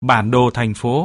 Bản đồ thành phố.